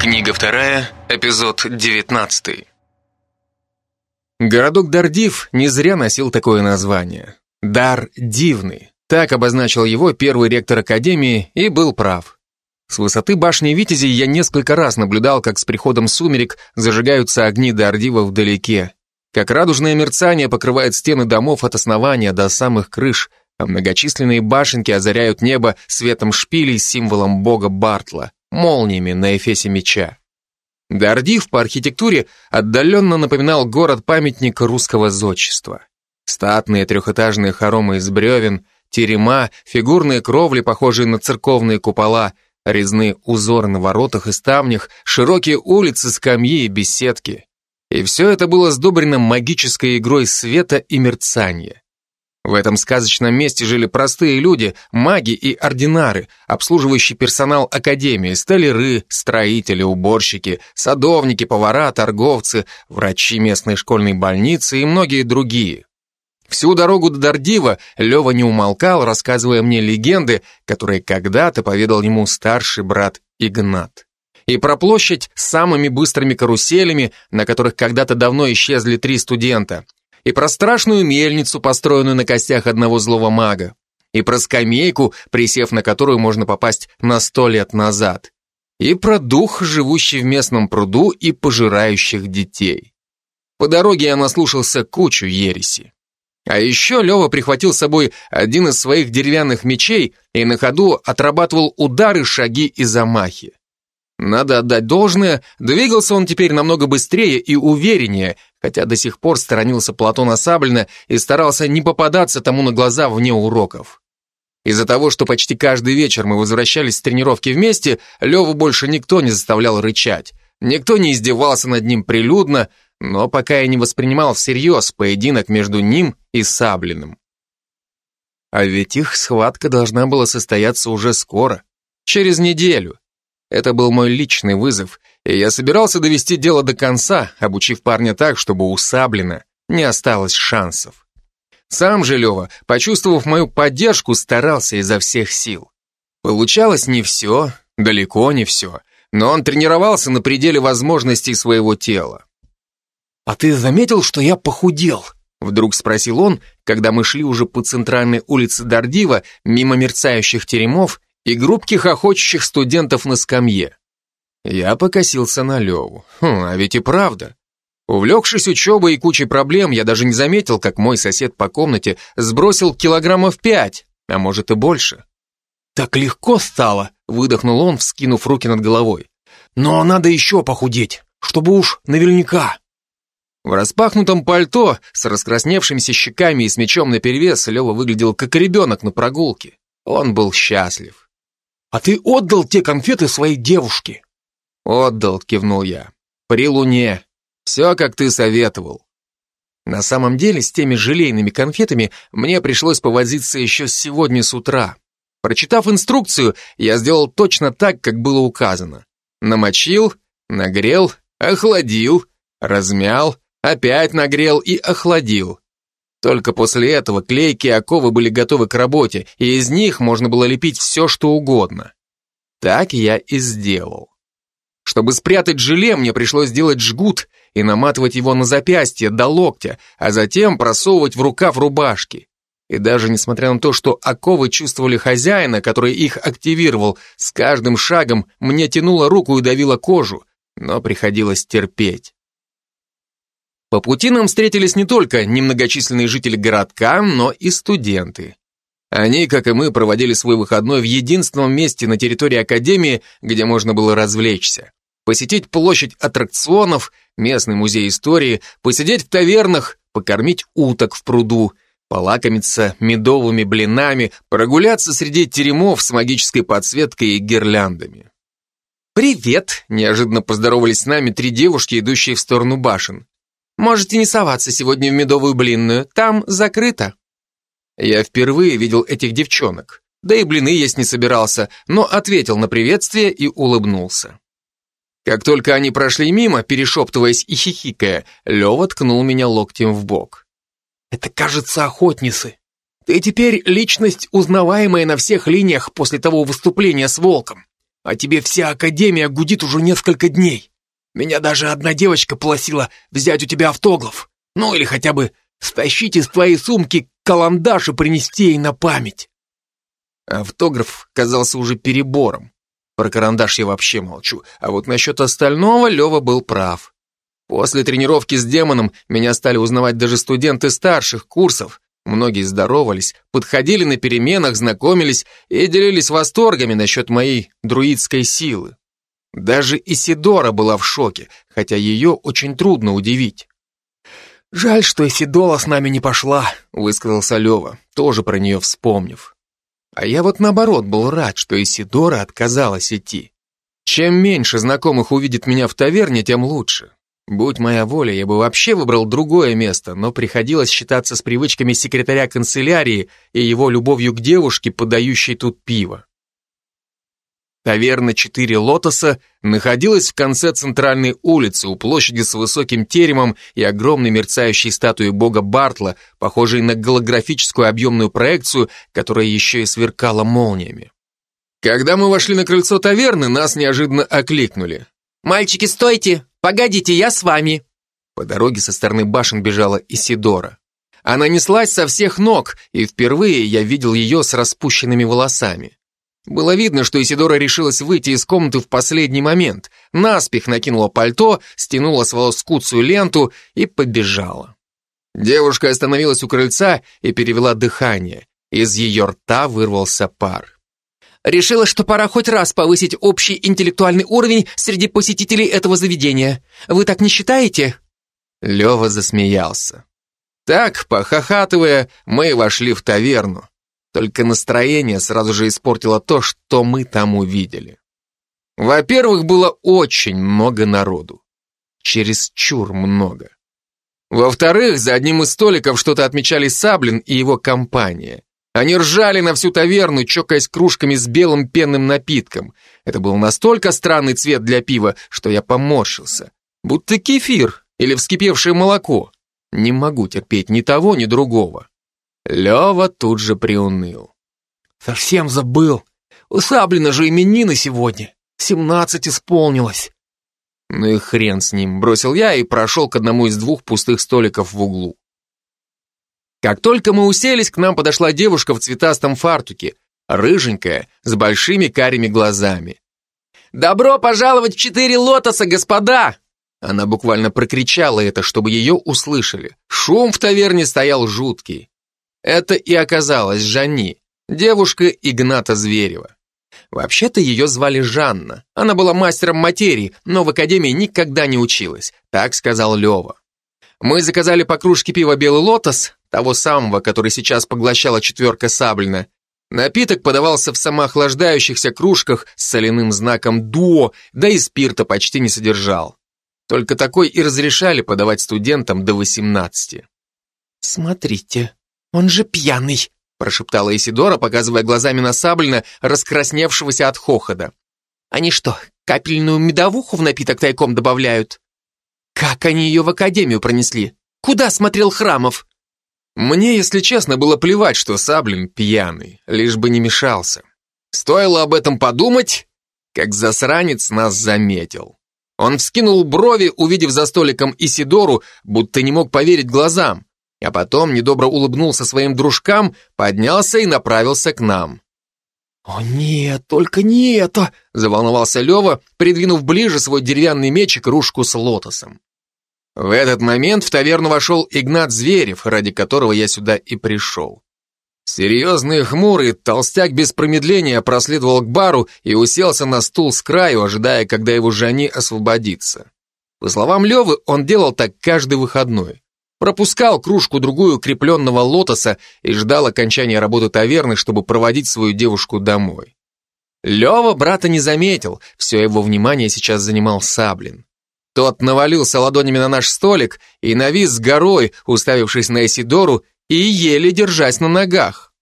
Книга вторая, эпизод девятнадцатый. Городок Дардив не зря носил такое название. Дар Дивный. Так обозначил его первый ректор Академии и был прав. С высоты башни Витязи я несколько раз наблюдал, как с приходом сумерек зажигаются огни Дардива вдалеке, как радужное мерцание покрывает стены домов от основания до самых крыш, а многочисленные башенки озаряют небо светом шпилей с символом бога Бартла, молниями на эфесе меча. Дардив по архитектуре отдаленно напоминал город-памятник русского зодчества. Статные трехэтажные хоромы из бревен, терема, фигурные кровли, похожие на церковные купола, резные узоры на воротах и ставнях, широкие улицы, скамьи и беседки. И все это было сдобрено магической игрой света и мерцания. В этом сказочном месте жили простые люди, маги и ординары, обслуживающий персонал академии, столяры, строители, уборщики, садовники, повара, торговцы, врачи местной школьной больницы и многие другие. Всю дорогу до Дардива Лева не умолкал, рассказывая мне легенды, которые когда-то поведал ему старший брат Игнат. И про площадь с самыми быстрыми каруселями, на которых когда-то давно исчезли три студента, и про страшную мельницу, построенную на костях одного злого мага, и про скамейку, присев на которую можно попасть на сто лет назад, и про дух, живущий в местном пруду и пожирающих детей. По дороге я наслушался кучу ереси. А еще Лева прихватил с собой один из своих деревянных мечей и на ходу отрабатывал удары, шаги и замахи. Надо отдать должное, двигался он теперь намного быстрее и увереннее, хотя до сих пор сторонился Платона Саблина и старался не попадаться тому на глаза вне уроков. Из-за того, что почти каждый вечер мы возвращались с тренировки вместе, Леву больше никто не заставлял рычать. Никто не издевался над ним прилюдно, но пока я не воспринимал всерьез поединок между ним и Саблиным. А ведь их схватка должна была состояться уже скоро, через неделю. Это был мой личный вызов, и я собирался довести дело до конца, обучив парня так, чтобы у Саблина не осталось шансов. Сам же Лева, почувствовав мою поддержку, старался изо всех сил. Получалось не все, далеко не все, но он тренировался на пределе возможностей своего тела. «А ты заметил, что я похудел?» Вдруг спросил он, когда мы шли уже по центральной улице Дардива, мимо мерцающих теремов и группки хохочущих студентов на скамье. Я покосился на Леву. Хм, а ведь и правда. Увлекшись учебой и кучей проблем, я даже не заметил, как мой сосед по комнате сбросил килограммов пять, а может и больше. «Так легко стало», — выдохнул он, вскинув руки над головой. «Но надо еще похудеть, чтобы уж наверняка». В распахнутом пальто, с раскрасневшимися щеками и с мечом наперевес, Лева выглядел как ребенок на прогулке. Он был счастлив. «А ты отдал те конфеты своей девушке?» «Отдал», — кивнул я. «При луне. Все, как ты советовал». На самом деле, с теми желейными конфетами мне пришлось повозиться еще сегодня с утра. Прочитав инструкцию, я сделал точно так, как было указано. Намочил, нагрел, охладил, размял, опять нагрел и охладил. Только после этого клейки и оковы были готовы к работе, и из них можно было лепить все, что угодно. Так я и сделал. Чтобы спрятать желе, мне пришлось сделать жгут и наматывать его на запястье до локтя, а затем просовывать в рукав рубашки. И даже несмотря на то, что оковы чувствовали хозяина, который их активировал, с каждым шагом мне тянуло руку и давило кожу, но приходилось терпеть. По пути нам встретились не только немногочисленные жители городка, но и студенты. Они, как и мы, проводили свой выходной в единственном месте на территории Академии, где можно было развлечься. Посетить площадь аттракционов, местный музей истории, посидеть в тавернах, покормить уток в пруду, полакомиться медовыми блинами, прогуляться среди теремов с магической подсветкой и гирляндами. «Привет!» – неожиданно поздоровались с нами три девушки, идущие в сторону башен. Можете не соваться сегодня в медовую блинную, там закрыто». Я впервые видел этих девчонок, да и блины есть не собирался, но ответил на приветствие и улыбнулся. Как только они прошли мимо, перешептываясь и хихикая, Лева ткнул меня локтем в бок. «Это, кажется, охотницы. Ты теперь личность, узнаваемая на всех линиях после того выступления с волком. А тебе вся академия гудит уже несколько дней. Меня даже одна девочка просила взять у тебя автограф. Ну или хотя бы стащить из твоей сумки каландаш и принести ей на память. Автограф казался уже перебором. Про карандаш я вообще молчу, а вот насчет остального Лева был прав. После тренировки с демоном меня стали узнавать даже студенты старших курсов. Многие здоровались, подходили на переменах, знакомились и делились восторгами насчет моей друидской силы. Даже Исидора была в шоке, хотя ее очень трудно удивить. «Жаль, что Исидола с нами не пошла», — высказался Лева, тоже про нее вспомнив. А я вот наоборот был рад, что Исидора отказалась идти. Чем меньше знакомых увидит меня в таверне, тем лучше. Будь моя воля, я бы вообще выбрал другое место, но приходилось считаться с привычками секретаря канцелярии и его любовью к девушке, подающей тут пиво. Таверна «Четыре лотоса» находилась в конце центральной улицы у площади с высоким теремом и огромной мерцающей статуей бога Бартла, похожей на голографическую объемную проекцию, которая еще и сверкала молниями. Когда мы вошли на крыльцо таверны, нас неожиданно окликнули. «Мальчики, стойте! Погодите, я с вами!» По дороге со стороны башен бежала Исидора. Она неслась со всех ног, и впервые я видел ее с распущенными волосами. Было видно, что Исидора решилась выйти из комнаты в последний момент. Наспех накинула пальто, стянула с волос куцую ленту и побежала. Девушка остановилась у крыльца и перевела дыхание. Из ее рта вырвался пар. Решила, что пора хоть раз повысить общий интеллектуальный уровень среди посетителей этого заведения. Вы так не считаете?» Лева засмеялся. Так, похохатывая, мы вошли в таверну. Только настроение сразу же испортило то, что мы там увидели. Во-первых, было очень много народу. Чересчур много. Во-вторых, за одним из столиков что-то отмечали Саблин и его компания. Они ржали на всю таверну, чокаясь кружками с белым пенным напитком. Это был настолько странный цвет для пива, что я поморщился. Будто кефир или вскипевшее молоко. Не могу терпеть ни того, ни другого. Лева тут же приуныл. «Совсем забыл. У Саблина же именины сегодня. Семнадцать исполнилось». Ну и хрен с ним, бросил я и прошел к одному из двух пустых столиков в углу. Как только мы уселись, к нам подошла девушка в цветастом фартуке, рыженькая, с большими карими глазами. «Добро пожаловать в четыре лотоса, господа!» Она буквально прокричала это, чтобы ее услышали. Шум в таверне стоял жуткий. Это и оказалась Жанни, девушка Игната Зверева. Вообще-то ее звали Жанна. Она была мастером материи, но в академии никогда не училась, так сказал Лева. Мы заказали по кружке пива «Белый лотос», того самого, который сейчас поглощала четверка Саблина. Напиток подавался в самоохлаждающихся кружках с соляным знаком «Дуо», да и спирта почти не содержал. Только такой и разрешали подавать студентам до 18. «Смотрите, он же пьяный», прошептала Исидора, показывая глазами на Саблина, раскрасневшегося от хохота. «Они что, капельную медовуху в напиток тайком добавляют?» «Как они ее в академию пронесли? Куда смотрел Храмов?» Мне, если честно, было плевать, что Саблин пьяный, лишь бы не мешался. Стоило об этом подумать, как засранец нас заметил. Он вскинул брови, увидев за столиком Исидору, будто не мог поверить глазам, а потом недобро улыбнулся своим дружкам, поднялся и направился к нам. «О нет, только не это!» — заволновался Лева, придвинув ближе свой деревянный меч и кружку с лотосом. В этот момент в таверну вошел Игнат Зверев, ради которого я сюда и пришел. Серьезный и хмурый, толстяк без промедления проследовал к бару и уселся на стул с краю, ожидая, когда его Жани освободится. По словам Левы, он делал так каждый выходной. Пропускал кружку-другую крепленного лотоса и ждал окончания работы таверны, чтобы проводить свою девушку домой. Лева брата не заметил, все его внимание сейчас занимал Саблин. Тот навалился ладонями на наш столик и навис с горой, уставившись на Эсидору и еле держась на ногах.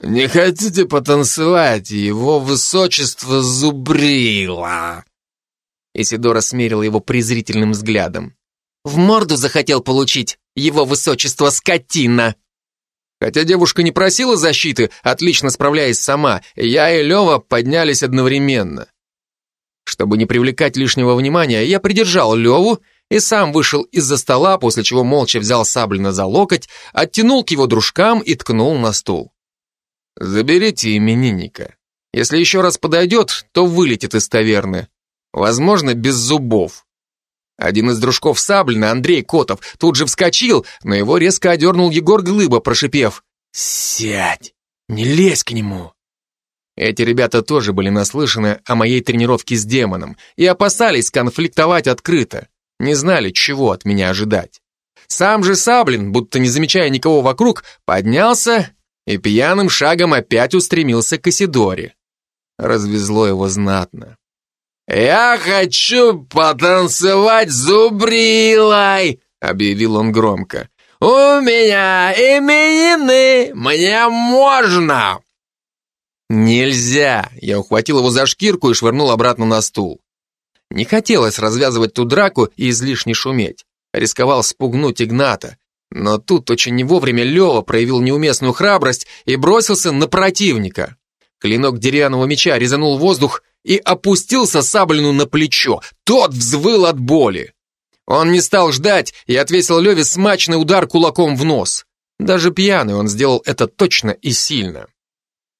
«Не хотите потанцевать? Его высочество зубрило!» Исидора смерил его презрительным взглядом. «В морду захотел получить, его высочество скотина!» Хотя девушка не просила защиты, отлично справляясь сама, я и Лева поднялись одновременно. Чтобы не привлекать лишнего внимания, я придержал Леву и сам вышел из-за стола, после чего молча взял Саблина за локоть, оттянул к его дружкам и ткнул на стул. «Заберите именинника. Если еще раз подойдет, то вылетит из таверны. Возможно, без зубов». Один из дружков Саблина, Андрей Котов, тут же вскочил, но его резко одернул Егор Глыба, прошипев «Сядь, не лезь к нему». Эти ребята тоже были наслышаны о моей тренировке с демоном и опасались конфликтовать открыто, не знали, чего от меня ожидать. Сам же Саблин, будто не замечая никого вокруг, поднялся и пьяным шагом опять устремился к Исидоре. Развезло его знатно. «Я хочу потанцевать зубрилой!» — объявил он громко. «У меня именины! Мне можно!» «Нельзя!» — я ухватил его за шкирку и швырнул обратно на стул. Не хотелось развязывать ту драку и излишне шуметь. Рисковал спугнуть Игната. Но тут очень не вовремя Лева проявил неуместную храбрость и бросился на противника. Клинок деревянного меча резанул воздух и опустился Саблину на плечо. Тот взвыл от боли. Он не стал ждать и отвесил Леве смачный удар кулаком в нос. Даже пьяный он сделал это точно и сильно.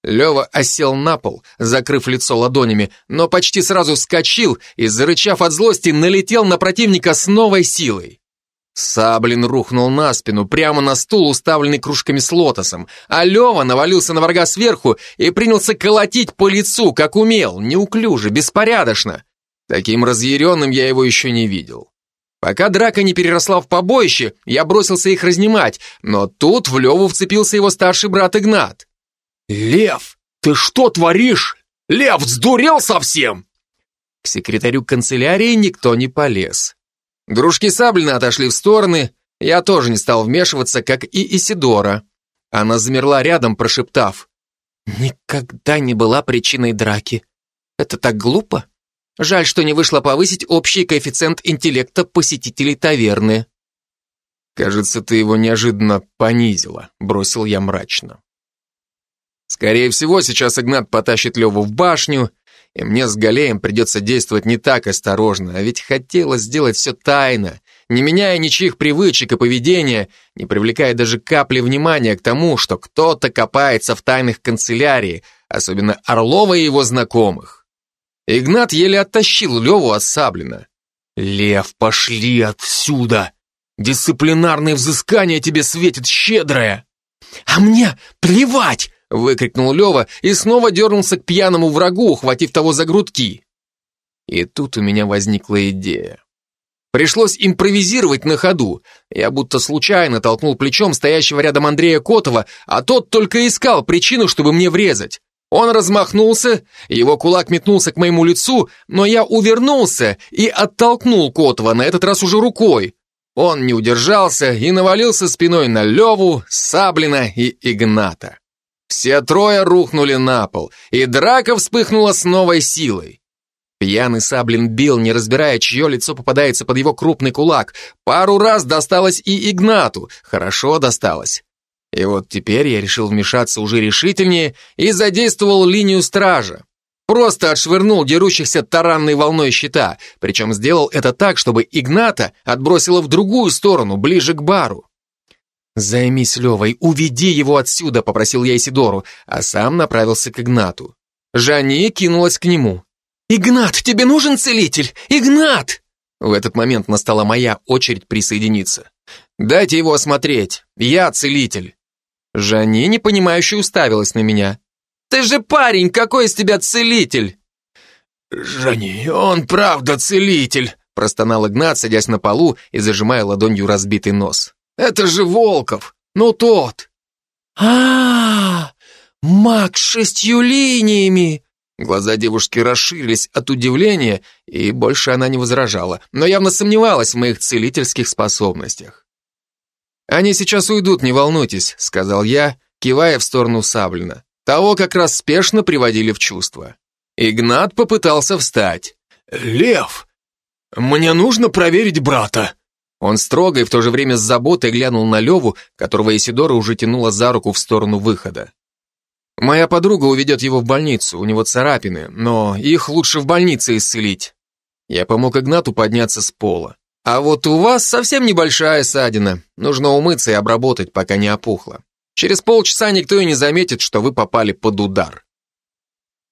Лева осел на пол, закрыв лицо ладонями, но почти сразу вскочил и, зарычав от злости, налетел на противника с новой силой. Саблин рухнул на спину, прямо на стул, уставленный кружками с лотосом, а Лева навалился на врага сверху и принялся колотить по лицу, как умел, неуклюже, беспорядочно. Таким разъяренным я его еще не видел. Пока драка не переросла в побоище, я бросился их разнимать, но тут в Леву вцепился его старший брат Игнат. «Лев, ты что творишь? Лев сдурел совсем!» К секретарю канцелярии никто не полез. Дружки Саблина отошли в стороны, я тоже не стал вмешиваться, как и Исидора. Она замерла рядом, прошептав. «Никогда не была причиной драки. Это так глупо. Жаль, что не вышло повысить общий коэффициент интеллекта посетителей таверны». «Кажется, ты его неожиданно понизила», — бросил я мрачно. Скорее всего, сейчас Игнат потащит Леву в башню, и мне с Галеем придется действовать не так осторожно, а ведь хотелось сделать все тайно, не меняя ничьих привычек и поведения, не привлекая даже капли внимания к тому, что кто-то копается в тайных канцелярии, особенно Орлова и его знакомых. Игнат еле оттащил Леву от Саблина. «Лев, пошли отсюда! Дисциплинарное взыскание тебе светит щедрое!» «А мне плевать!» Выкрикнул Лева и снова дернулся к пьяному врагу, ухватив того за грудки. И тут у меня возникла идея. Пришлось импровизировать на ходу. Я будто случайно толкнул плечом стоящего рядом Андрея Котова, а тот только искал причину, чтобы мне врезать. Он размахнулся, его кулак метнулся к моему лицу, но я увернулся и оттолкнул Котова, на этот раз уже рукой. Он не удержался и навалился спиной на Леву, Саблина и Игната. Все трое рухнули на пол, и драка вспыхнула с новой силой. Пьяный Саблин бил, не разбирая, чье лицо попадается под его крупный кулак. Пару раз досталось и Игнату, хорошо досталось. И вот теперь я решил вмешаться уже решительнее и задействовал линию стража. Просто отшвырнул дерущихся таранной волной щита, причем сделал это так, чтобы Игната отбросило в другую сторону, ближе к бару. «Займись Левой, уведи его отсюда», — попросил я Исидору, а сам направился к Игнату. Жанни кинулась к нему. «Игнат, тебе нужен целитель? Игнат!» В этот момент настала моя очередь присоединиться. «Дайте его осмотреть, я целитель». Жанни, непонимающе, уставилась на меня. «Ты же парень, какой из тебя целитель?» «Жани, он правда целитель», простонал Игнат, садясь на полу и зажимая ладонью разбитый нос. Это же Волков! Ну тот!» а, -а, -а Маг с шестью линиями!» Глаза девушки расширились от удивления, и больше она не возражала, но явно сомневалась в моих целительских способностях. «Они сейчас уйдут, не волнуйтесь», — сказал я, кивая в сторону Саблина. Того как раз спешно приводили в чувство. Игнат попытался встать. «Лев, мне нужно проверить брата», Он строго и в то же время с заботой глянул на Леву, которого Исидора уже тянула за руку в сторону выхода. «Моя подруга уведет его в больницу, у него царапины, но их лучше в больнице исцелить». Я помог Игнату подняться с пола. «А вот у вас совсем небольшая ссадина, нужно умыться и обработать, пока не опухло. Через полчаса никто и не заметит, что вы попали под удар».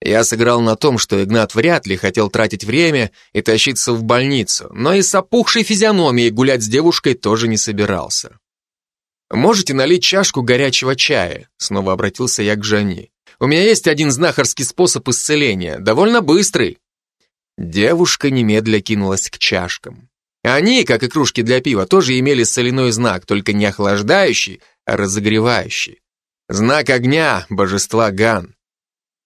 Я сыграл на том, что Игнат вряд ли хотел тратить время и тащиться в больницу, но и с опухшей физиономией гулять с девушкой тоже не собирался. «Можете налить чашку горячего чая?» Снова обратился я к Жани. «У меня есть один знахарский способ исцеления, довольно быстрый». Девушка немедля кинулась к чашкам. Они, как и кружки для пива, тоже имели соляной знак, только не охлаждающий, а разогревающий. Знак огня, божества Ган.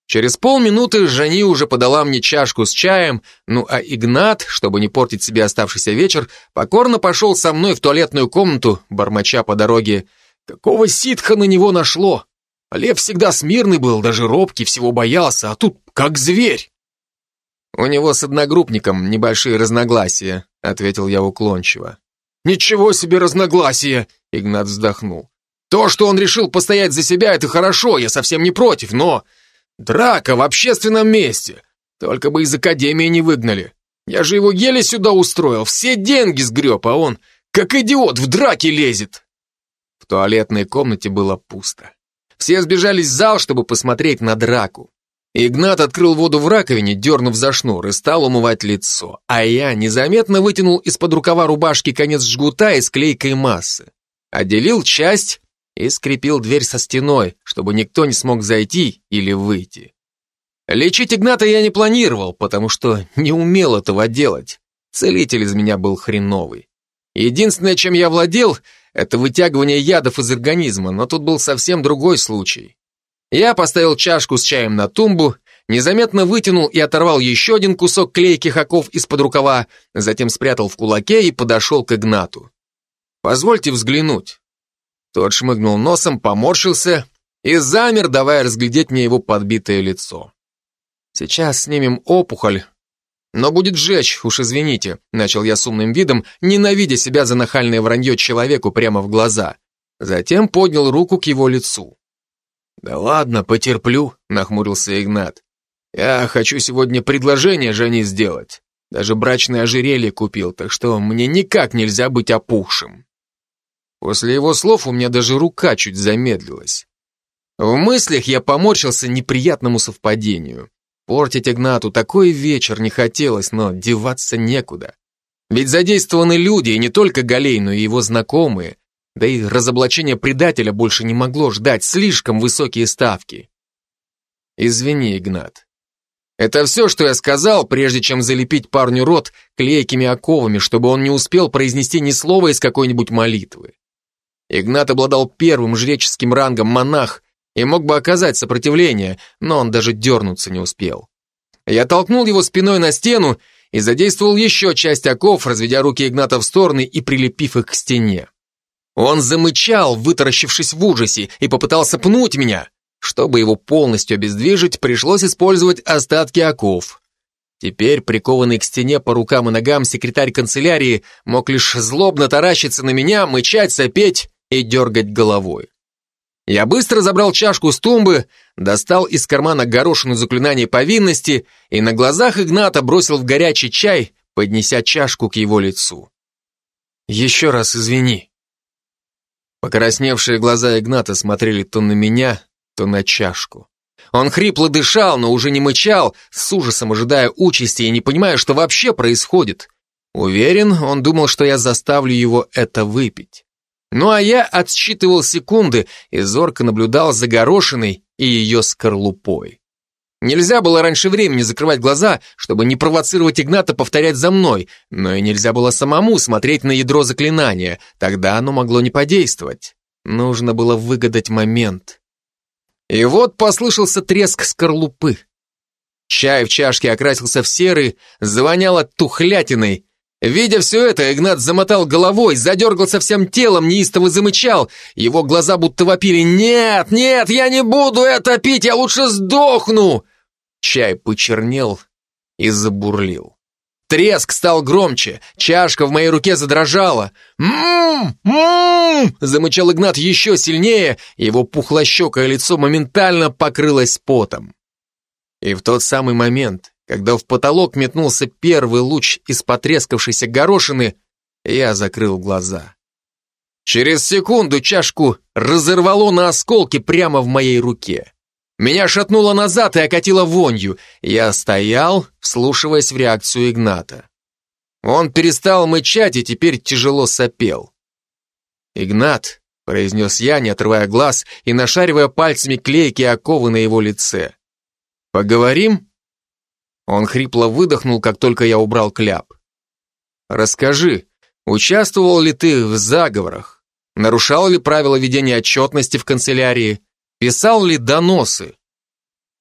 Через полминуты Жани уже подала мне чашку с чаем, ну а Игнат, чтобы не портить себе оставшийся вечер, покорно пошел со мной в туалетную комнату, бормоча по дороге. Какого ситха на него нашло? Лев всегда смирный был, даже робкий, всего боялся, а тут как зверь. У него с одногруппником небольшие разногласия, ответил я уклончиво. Ничего себе разногласия, Игнат вздохнул. То, что он решил постоять за себя, это хорошо, я совсем не против, но... Драка в общественном месте. Только бы из академии не выгнали. Я же его еле сюда устроил, все деньги сгреб, а он, как идиот, в драке лезет. В туалетной комнате было пусто. Все сбежались в зал, чтобы посмотреть на драку. Игнат открыл воду в раковине, дернув за шнур, и стал умывать лицо. А я незаметно вытянул из-под рукава рубашки конец жгута из клейкой массы. Отделил часть и скрепил дверь со стеной, чтобы никто не смог зайти или выйти. Лечить Игната я не планировал, потому что не умел этого делать. Целитель из меня был хреновый. Единственное, чем я владел, это вытягивание ядов из организма, но тут был совсем другой случай. Я поставил чашку с чаем на тумбу, незаметно вытянул и оторвал еще один кусок клейких оков из-под рукава, затем спрятал в кулаке и подошел к Игнату. «Позвольте взглянуть». Тот шмыгнул носом, поморщился и замер, давая разглядеть мне его подбитое лицо. «Сейчас снимем опухоль, но будет жечь, уж извините», начал я с умным видом, ненавидя себя за нахальное вранье человеку прямо в глаза. Затем поднял руку к его лицу. «Да ладно, потерплю», — нахмурился Игнат. «Я хочу сегодня предложение Жени сделать. Даже брачное ожерелье купил, так что мне никак нельзя быть опухшим». После его слов у меня даже рука чуть замедлилась. В мыслях я поморщился неприятному совпадению. Портить Игнату такой вечер не хотелось, но деваться некуда. Ведь задействованы люди, и не только Галей, но и его знакомые. Да и разоблачение предателя больше не могло ждать, слишком высокие ставки. Извини, Игнат. Это все, что я сказал, прежде чем залепить парню рот клейкими оковами, чтобы он не успел произнести ни слова из какой-нибудь молитвы. Игнат обладал первым жреческим рангом монах и мог бы оказать сопротивление, но он даже дернуться не успел. Я толкнул его спиной на стену и задействовал еще часть оков, разведя руки Игната в стороны и прилепив их к стене. Он замычал, вытаращившись в ужасе, и попытался пнуть меня. Чтобы его полностью обездвижить, пришлось использовать остатки оков. Теперь, прикованный к стене по рукам и ногам, секретарь канцелярии мог лишь злобно таращиться на меня, мычать, сопеть и дергать головой. Я быстро забрал чашку с тумбы, достал из кармана горошину заклинания повинности и на глазах Игната бросил в горячий чай, поднеся чашку к его лицу. «Еще раз извини». Покрасневшие глаза Игната смотрели то на меня, то на чашку. Он хрипло дышал, но уже не мычал, с ужасом ожидая участи и не понимая, что вообще происходит. Уверен, он думал, что я заставлю его это выпить. Ну а я отсчитывал секунды и зорко наблюдал за горошиной и ее скорлупой. Нельзя было раньше времени закрывать глаза, чтобы не провоцировать Игната повторять за мной, но и нельзя было самому смотреть на ядро заклинания, тогда оно могло не подействовать. Нужно было выгадать момент. И вот послышался треск скорлупы. Чай в чашке окрасился в серый, завоняло тухлятиной, Видя все это, Игнат замотал головой, задергался всем телом, неистово замычал. Его глаза будто вопили «Нет, нет, я не буду это пить, я лучше сдохну!» Чай почернел и забурлил. Треск стал громче, чашка в моей руке задрожала. «М-м-м!» замычал Игнат еще сильнее, его пухлощекое лицо моментально покрылось потом. И в тот самый момент, когда в потолок метнулся первый луч из потрескавшейся горошины, я закрыл глаза. Через секунду чашку разорвало на осколки прямо в моей руке. Меня шатнуло назад и окатило вонью. Я стоял, вслушиваясь в реакцию Игната. Он перестал мычать и теперь тяжело сопел. «Игнат», — произнес я, не отрывая глаз и нашаривая пальцами клейкие оковы на его лице. «Поговорим?» Он хрипло выдохнул, как только я убрал кляп. «Расскажи, участвовал ли ты в заговорах? Нарушал ли правила ведения отчетности в канцелярии? Писал ли доносы?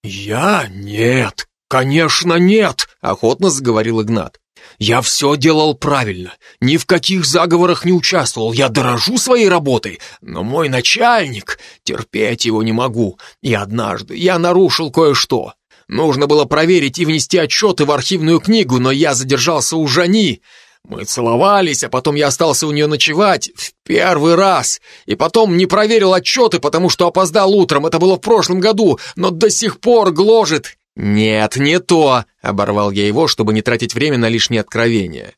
Я? Нет, конечно нет, охотно заговорил Игнат. Я все делал правильно, ни в каких заговорах не участвовал, я дорожу своей работой, но мой начальник, терпеть его не могу, и однажды я нарушил кое-что. Нужно было проверить и внести отчеты в архивную книгу, но я задержался у Жани, мы целовались, а потом я остался у нее ночевать в первый раз. И потом не проверил отчеты, потому что опоздал утром. Это было в прошлом году, но до сих пор гложет. «Нет, не то!» — оборвал я его, чтобы не тратить время на лишние откровения.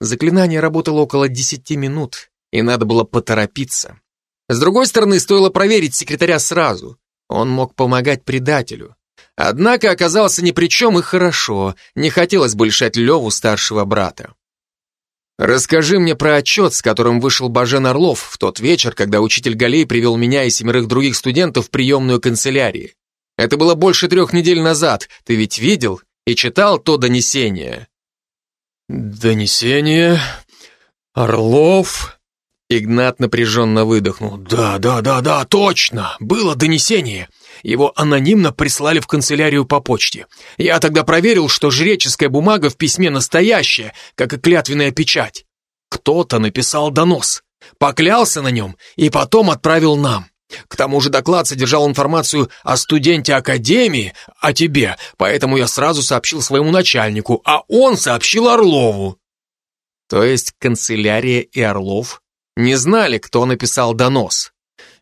Заклинание работало около десяти минут, и надо было поторопиться. С другой стороны, стоило проверить секретаря сразу. Он мог помогать предателю. Однако оказался ни при чем и хорошо. Не хотелось бы лишать Леву старшего брата. Расскажи мне про отчет, с которым вышел Бажен Орлов в тот вечер, когда учитель Галей привел меня и семерых других студентов в приемную канцелярии. Это было больше трех недель назад. Ты ведь видел и читал то донесение? Донесение? Орлов? Игнат напряженно выдохнул. Да, да, да, да, точно. Было донесение. Его анонимно прислали в канцелярию по почте. Я тогда проверил, что жреческая бумага в письме настоящая, как и клятвенная печать. Кто-то написал донос, поклялся на нем и потом отправил нам. К тому же доклад содержал информацию о студенте Академии, о тебе, поэтому я сразу сообщил своему начальнику, а он сообщил Орлову. То есть канцелярия и Орлов не знали, кто написал донос?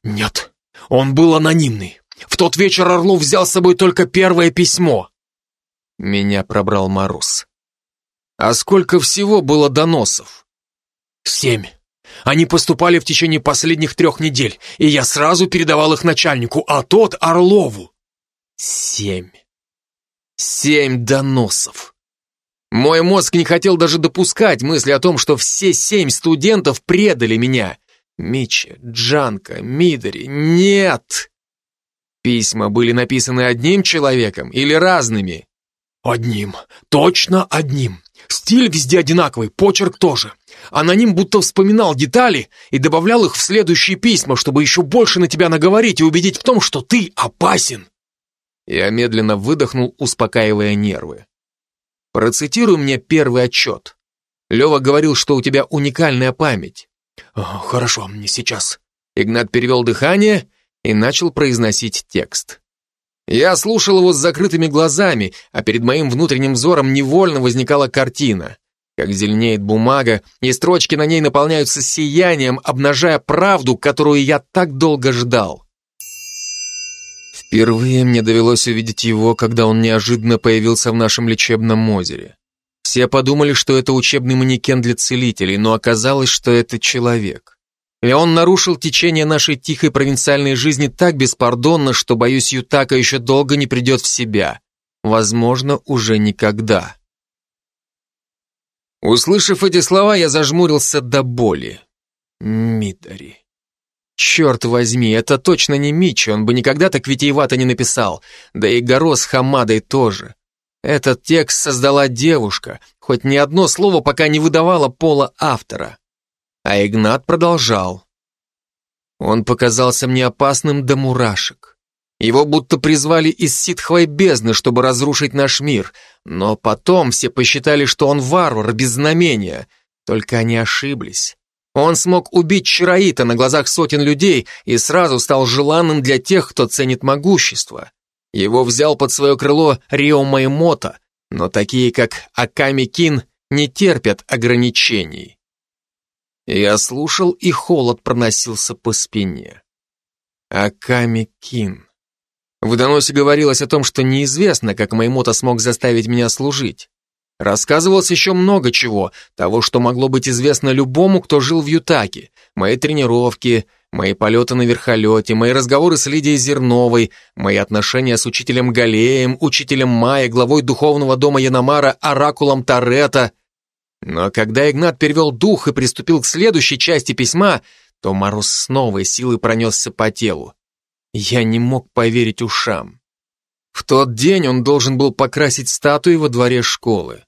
Нет, он был анонимный. Тот вечер Орлов взял с собой только первое письмо. Меня пробрал мороз. А сколько всего было доносов? Семь. Они поступали в течение последних трех недель, и я сразу передавал их начальнику, а тот Орлову. Семь. Семь доносов. Мой мозг не хотел даже допускать мысли о том, что все семь студентов предали меня. Мичи, Джанка, Мидори. Нет! Письма были написаны одним человеком или разными? Одним. Точно одним. Стиль везде одинаковый, почерк тоже. Аноним будто вспоминал детали и добавлял их в следующие письма, чтобы еще больше на тебя наговорить и убедить в том, что ты опасен. Я медленно выдохнул, успокаивая нервы. Процитируй мне первый отчет. Лева говорил, что у тебя уникальная память. Хорошо, не сейчас. Игнат перевел дыхание и начал произносить текст. Я слушал его с закрытыми глазами, а перед моим внутренним взором невольно возникала картина. Как зеленеет бумага, и строчки на ней наполняются сиянием, обнажая правду, которую я так долго ждал. Впервые мне довелось увидеть его, когда он неожиданно появился в нашем лечебном озере. Все подумали, что это учебный манекен для целителей, но оказалось, что это человек. И он нарушил течение нашей тихой провинциальной жизни так беспардонно, что, боюсь, Ютака еще долго не придет в себя. Возможно, уже никогда. Услышав эти слова, я зажмурился до боли. Мидари. Черт возьми, это точно не Мичи, он бы никогда так витиевато не написал. Да и Горо с Хамадой тоже. Этот текст создала девушка, хоть ни одно слово пока не выдавало пола автора. А Игнат продолжал. Он показался мне опасным до мурашек. Его будто призвали из ситховой бездны, чтобы разрушить наш мир, но потом все посчитали, что он варвар без знамения. Только они ошиблись. Он смог убить Чароита на глазах сотен людей и сразу стал желанным для тех, кто ценит могущество. Его взял под свое крыло Рио Маймото, но такие, как Аками Кин, не терпят ограничений. Я слушал, и холод проносился по спине. Аками Кин. В доносе говорилось о том, что неизвестно, как Маймото смог заставить меня служить. Рассказывалось еще много чего, того, что могло быть известно любому, кто жил в Ютаке. Мои тренировки, мои полеты на верхолете, мои разговоры с Лидией Зерновой, мои отношения с учителем Галеем, учителем Майя, главой духовного дома Яномара, оракулом Таретта. Но когда Игнат перевел дух и приступил к следующей части письма, то мороз с новой силой пронесся по телу. Я не мог поверить ушам. В тот день он должен был покрасить статуи во дворе школы.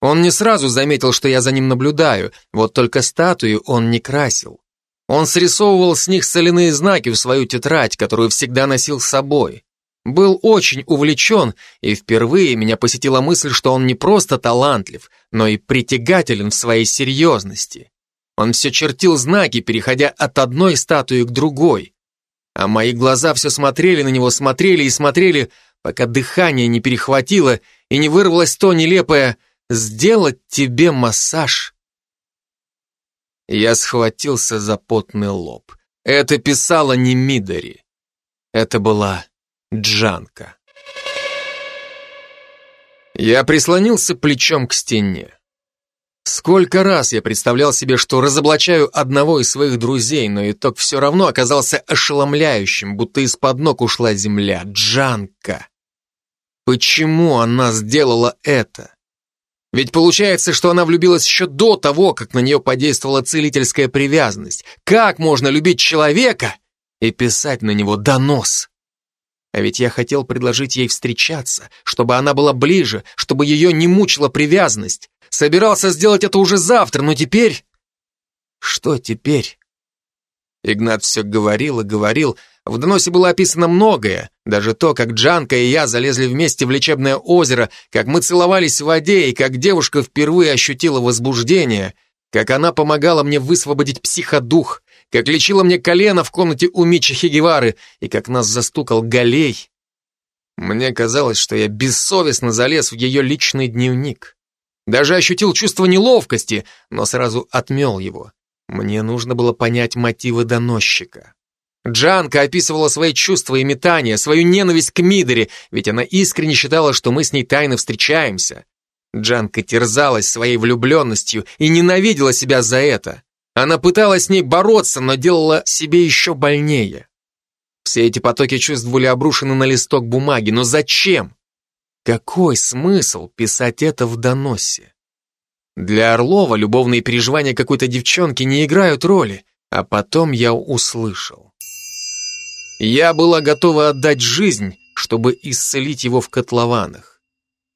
Он не сразу заметил, что я за ним наблюдаю, вот только статуи он не красил. Он срисовывал с них соляные знаки в свою тетрадь, которую всегда носил с собой. Был очень увлечен, и впервые меня посетила мысль, что он не просто талантлив, но и притягателен в своей серьезности. Он все чертил знаки, переходя от одной статуи к другой. А мои глаза все смотрели на него, смотрели и смотрели, пока дыхание не перехватило и не вырвалось то нелепое «сделать тебе массаж». Я схватился за потный лоб. Это писала не Мидори. Это была Джанка. Я прислонился плечом к стене. Сколько раз я представлял себе, что разоблачаю одного из своих друзей, но итог все равно оказался ошеломляющим, будто из-под ног ушла земля. Джанка. Почему она сделала это? Ведь получается, что она влюбилась еще до того, как на нее подействовала целительская привязанность. Как можно любить человека и писать на него донос? А ведь я хотел предложить ей встречаться, чтобы она была ближе, чтобы ее не мучила привязанность. Собирался сделать это уже завтра, но теперь... Что теперь? Игнат все говорил и говорил. В доносе было описано многое. Даже то, как Джанка и я залезли вместе в лечебное озеро, как мы целовались в воде и как девушка впервые ощутила возбуждение, как она помогала мне высвободить психодух, как лечила мне колено в комнате у Мичи Хигевары и как нас застукал Галей. Мне казалось, что я бессовестно залез в ее личный дневник. Даже ощутил чувство неловкости, но сразу отмел его. Мне нужно было понять мотивы доносчика. Джанка описывала свои чувства и метания, свою ненависть к Мидере, ведь она искренне считала, что мы с ней тайно встречаемся. Джанка терзалась своей влюбленностью и ненавидела себя за это. Она пыталась с ней бороться, но делала себе еще больнее. Все эти потоки чувств были обрушены на листок бумаги, но зачем? Какой смысл писать это в доносе? Для Орлова любовные переживания какой-то девчонки не играют роли, а потом я услышал. Я была готова отдать жизнь, чтобы исцелить его в котлованах.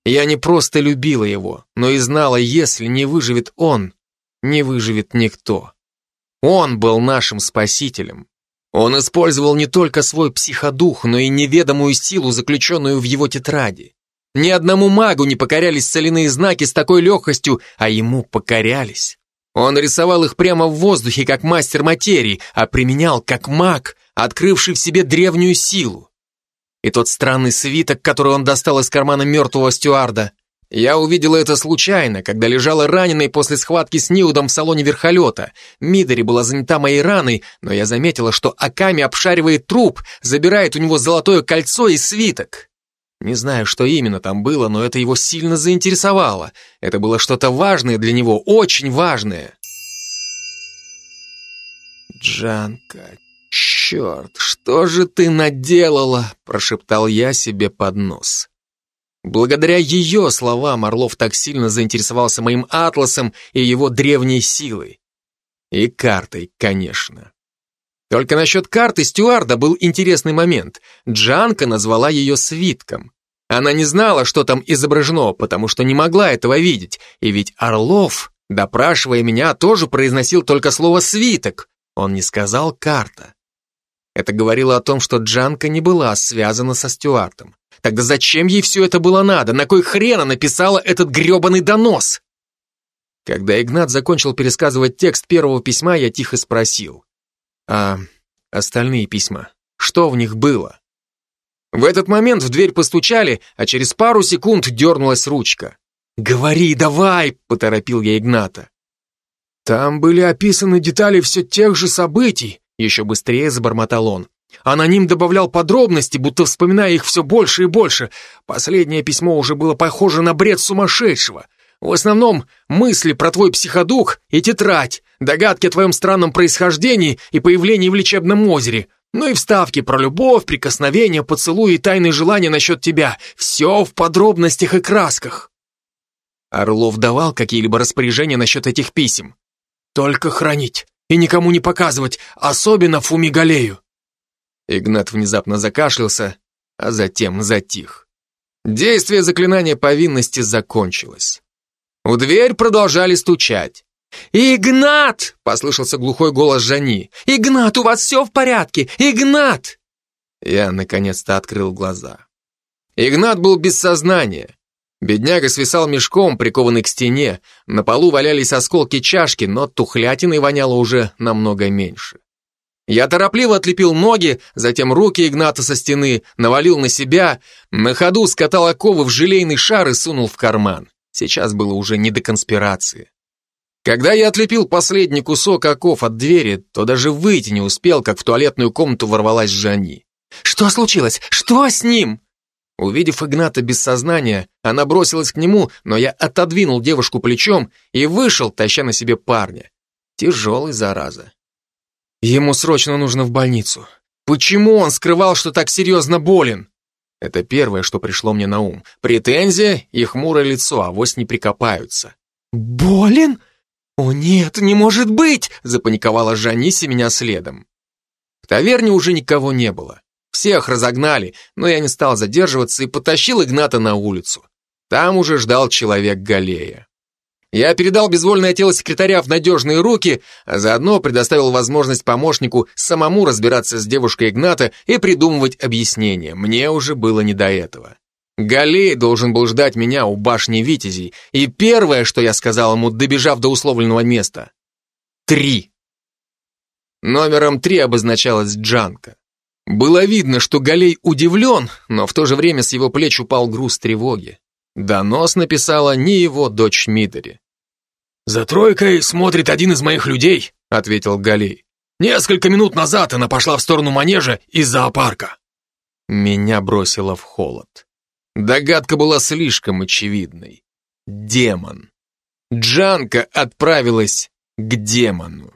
Я не просто любила его, но и знала, если не выживет он, не выживет никто. Он был нашим спасителем. Он использовал не только свой психодух, но и неведомую силу, заключенную в его тетради. Ни одному магу не покорялись соляные знаки с такой легкостью, а ему покорялись. Он рисовал их прямо в воздухе, как мастер материи, а применял как маг, открывший в себе древнюю силу. И тот странный свиток, который он достал из кармана мертвого стюарда, я увидела это случайно, когда лежала раненой после схватки с Ниудом в салоне верхолета. Мидори была занята моей раной, но я заметила, что Аками обшаривает труп, забирает у него золотое кольцо и свиток. Не знаю, что именно там было, но это его сильно заинтересовало. Это было что-то важное для него, очень важное. «Джанка, черт, что же ты наделала?» прошептал я себе под нос. Благодаря ее словам Орлов так сильно заинтересовался моим атласом и его древней силой. И картой, конечно. Только насчет карты Стюарда был интересный момент. Джанка назвала ее свитком. Она не знала, что там изображено, потому что не могла этого видеть. И ведь Орлов, допрашивая меня, тоже произносил только слово «свиток». Он не сказал «карта». Это говорило о том, что Джанка не была связана со Стюартом. Тогда зачем ей все это было надо? На кой хрена написала этот гребаный донос? Когда Игнат закончил пересказывать текст первого письма, я тихо спросил. А остальные письма? Что в них было? В этот момент в дверь постучали, а через пару секунд дернулась ручка. «Говори, давай!» — поторопил я Игната. «Там были описаны детали все тех же событий», — еще быстрее забормотал он. Аноним добавлял подробности, будто вспоминая их все больше и больше. Последнее письмо уже было похоже на бред сумасшедшего. В основном мысли про твой психодух и тетрадь, догадки о твоем странном происхождении и появлении в лечебном озере, ну и вставки про любовь, прикосновения, поцелуи и тайные желания насчет тебя. Все в подробностях и красках. Орлов давал какие-либо распоряжения насчет этих писем? Только хранить и никому не показывать, особенно Фумигалею. Игнат внезапно закашлялся, а затем затих. Действие заклинания повинности закончилось. У дверь продолжали стучать. «Игнат!» — послышался глухой голос Жани. «Игнат, у вас все в порядке! Игнат!» Я наконец-то открыл глаза. Игнат был без сознания. Бедняга свисал мешком, прикованный к стене. На полу валялись осколки чашки, но тухлятиной воняло уже намного меньше. Я торопливо отлепил ноги, затем руки Игната со стены, навалил на себя, на ходу скатал оковы в желейный шар и сунул в карман. Сейчас было уже не до конспирации. Когда я отлепил последний кусок оков от двери, то даже выйти не успел, как в туалетную комнату ворвалась Жани. «Что случилось? Что с ним?» Увидев Игната без сознания, она бросилась к нему, но я отодвинул девушку плечом и вышел, таща на себе парня. Тяжелый, зараза. Ему срочно нужно в больницу. Почему он скрывал, что так серьезно болен? Это первое, что пришло мне на ум. Претензия и хмурое лицо, авось не прикопаются. «Болен? О нет, не может быть!» запаниковала Жаниси меня следом. В таверне уже никого не было. Всех разогнали, но я не стал задерживаться и потащил Игната на улицу. Там уже ждал человек Галея. Я передал безвольное тело секретаря в надежные руки, а заодно предоставил возможность помощнику самому разбираться с девушкой Игната и придумывать объяснения. Мне уже было не до этого. Галей должен был ждать меня у башни Витязей, и первое, что я сказал ему, добежав до условленного места — три. Номером три обозначалась Джанка. Было видно, что Галей удивлен, но в то же время с его плеч упал груз тревоги. Донос написала не его дочь Мидори. «За тройкой смотрит один из моих людей», — ответил Галей. «Несколько минут назад она пошла в сторону манежа из зоопарка». Меня бросило в холод. Догадка была слишком очевидной. Демон. Джанка отправилась к демону.